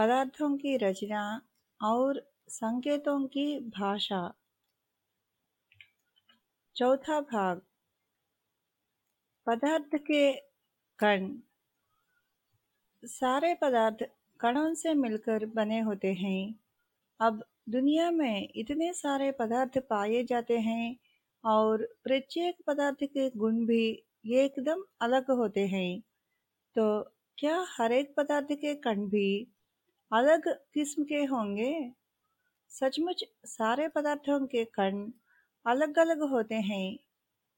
पदार्थों की रचना और संकेतों की भाषा। चौथा भाग, पदार्थ के कण। सारे पदार्थ कणों से मिलकर बने होते हैं। अब दुनिया में इतने सारे पदार्थ पाए जाते हैं और प्रत्येक पदार्थ के गुण भी एकदम अलग होते हैं। तो क्या हर एक पदार्थ के कण भी अलग किस्म के होंगे। सचमुच सारे पदार्थों के कण अलग अलग होते हैं।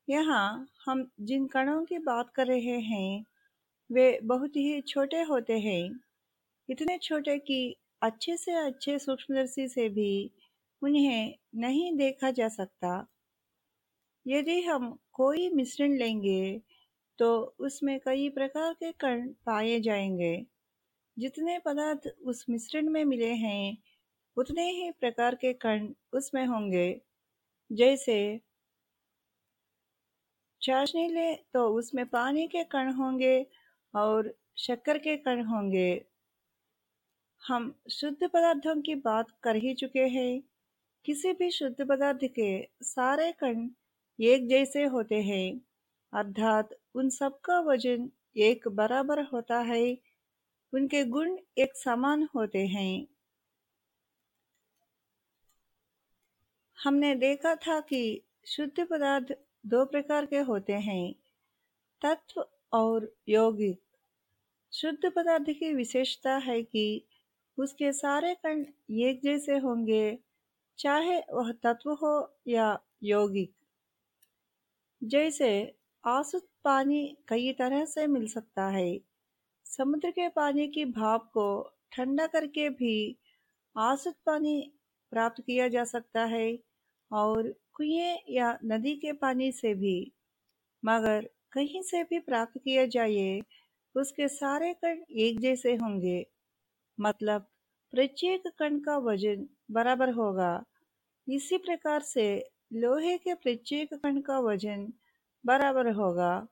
यहाँ हम जिन कणों की बात कर रहे हैं, वे बहुत ही छोटे होते हैं। इतने छोटे कि अच्छे से अच्छे सूक्ष्मदर्शी से भी उन्हें नहीं देखा जा सकता। यदि हम कोई मिश्रण लेंगे तो उसमें कई प्रकार के कण पाए जाएँगे। जितने पदार्थ उस मिश्रण में मिले हैं, उतने ही प्रकार के कण उसमें होंगे। जैसे चाशनी ले तो उसमें पानी के कण होंगे और शक्कर के कण होंगे। हम शुद्ध पदार्थों की बात कर ही चुके हैं। किसी भी शुद्ध पदार्थ के सारे कण एक जैसे होते हैं। अर्थात उन सबका वज़न एक बराबर होता है। उनके गुण एक समान होते हैं। हमने देखा था कि शुद्ध पदार्थ दो प्रकार के होते हैं, तत्व और यौगिक। शुद्ध पदार्थ की विशेषता है कि उसके सारे कण एक जैसे होंगे, चाहे वह तत्व हो या यौगिक। जैसे आसुत पानी कई तरह से मिल सकता है। समुद्र के पानी की भाप को ठंडा करके भी आसुत पानी प्राप्त किया जा सकता है और कुएँ या नदी के पानी से भी। मगर कहीं से भी प्राप्त किया जाए, उसके सारे कण एक जैसे होंगे। मतलब प्रत्येक कण का वज़न बराबर होगा। इसी प्रकार से लोहे के प्रत्येक कण का वज़न बराबर होगा।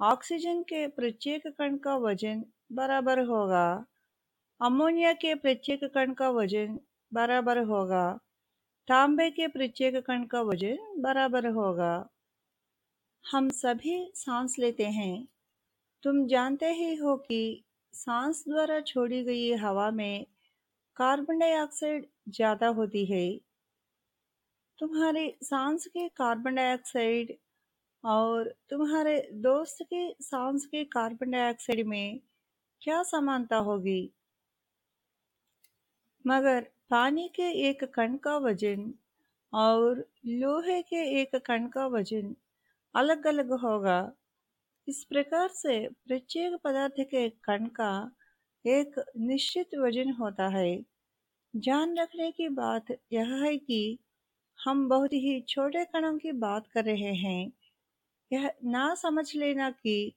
ऑक्सीजन के प्रत्येक कण का वज़न बराबर होगा। अमोनिया के प्रत्येक कण का वज़न बराबर होगा। तांबे के प्रत्येक कण का वज़न बराबर होगा। हम सभी सांस लेते हैं। तुम जानते ही हो कि सांस द्वारा छोड़ी गई हवा में कार्बन डाइऑक्साइड ज़्यादा होती है। तुम्हारे सांस के कार्बन डाइऑक्साइड और तुम्हारे दोस्त के सांस के कार्बन डाइऑक्साइड में क्या समानता होगी? मगर पानी के एक कण का वज़न और लोहे के एक कण का वज़न अलग अलग होगा। इस प्रकार से प्रत्येक पदार्थ के कण का एक निश्चित वज़न होता है। ध्यान रखने की बात यह है कि हम बहुत ही छोटे कणों की बात कर रहे हैं। यह ना समझ लेना कि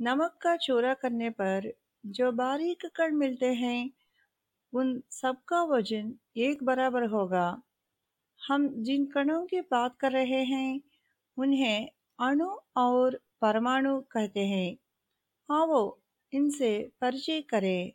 नमक का चोरा करने पर जो बारीक कण मिलते हैं, उन सबका वज़न एक बराबर होगा। हम जिन कणों की बात कर रहे हैं, उन्हें अणु और परमाणु कहते हैं। आओ इनसे परिचय करें।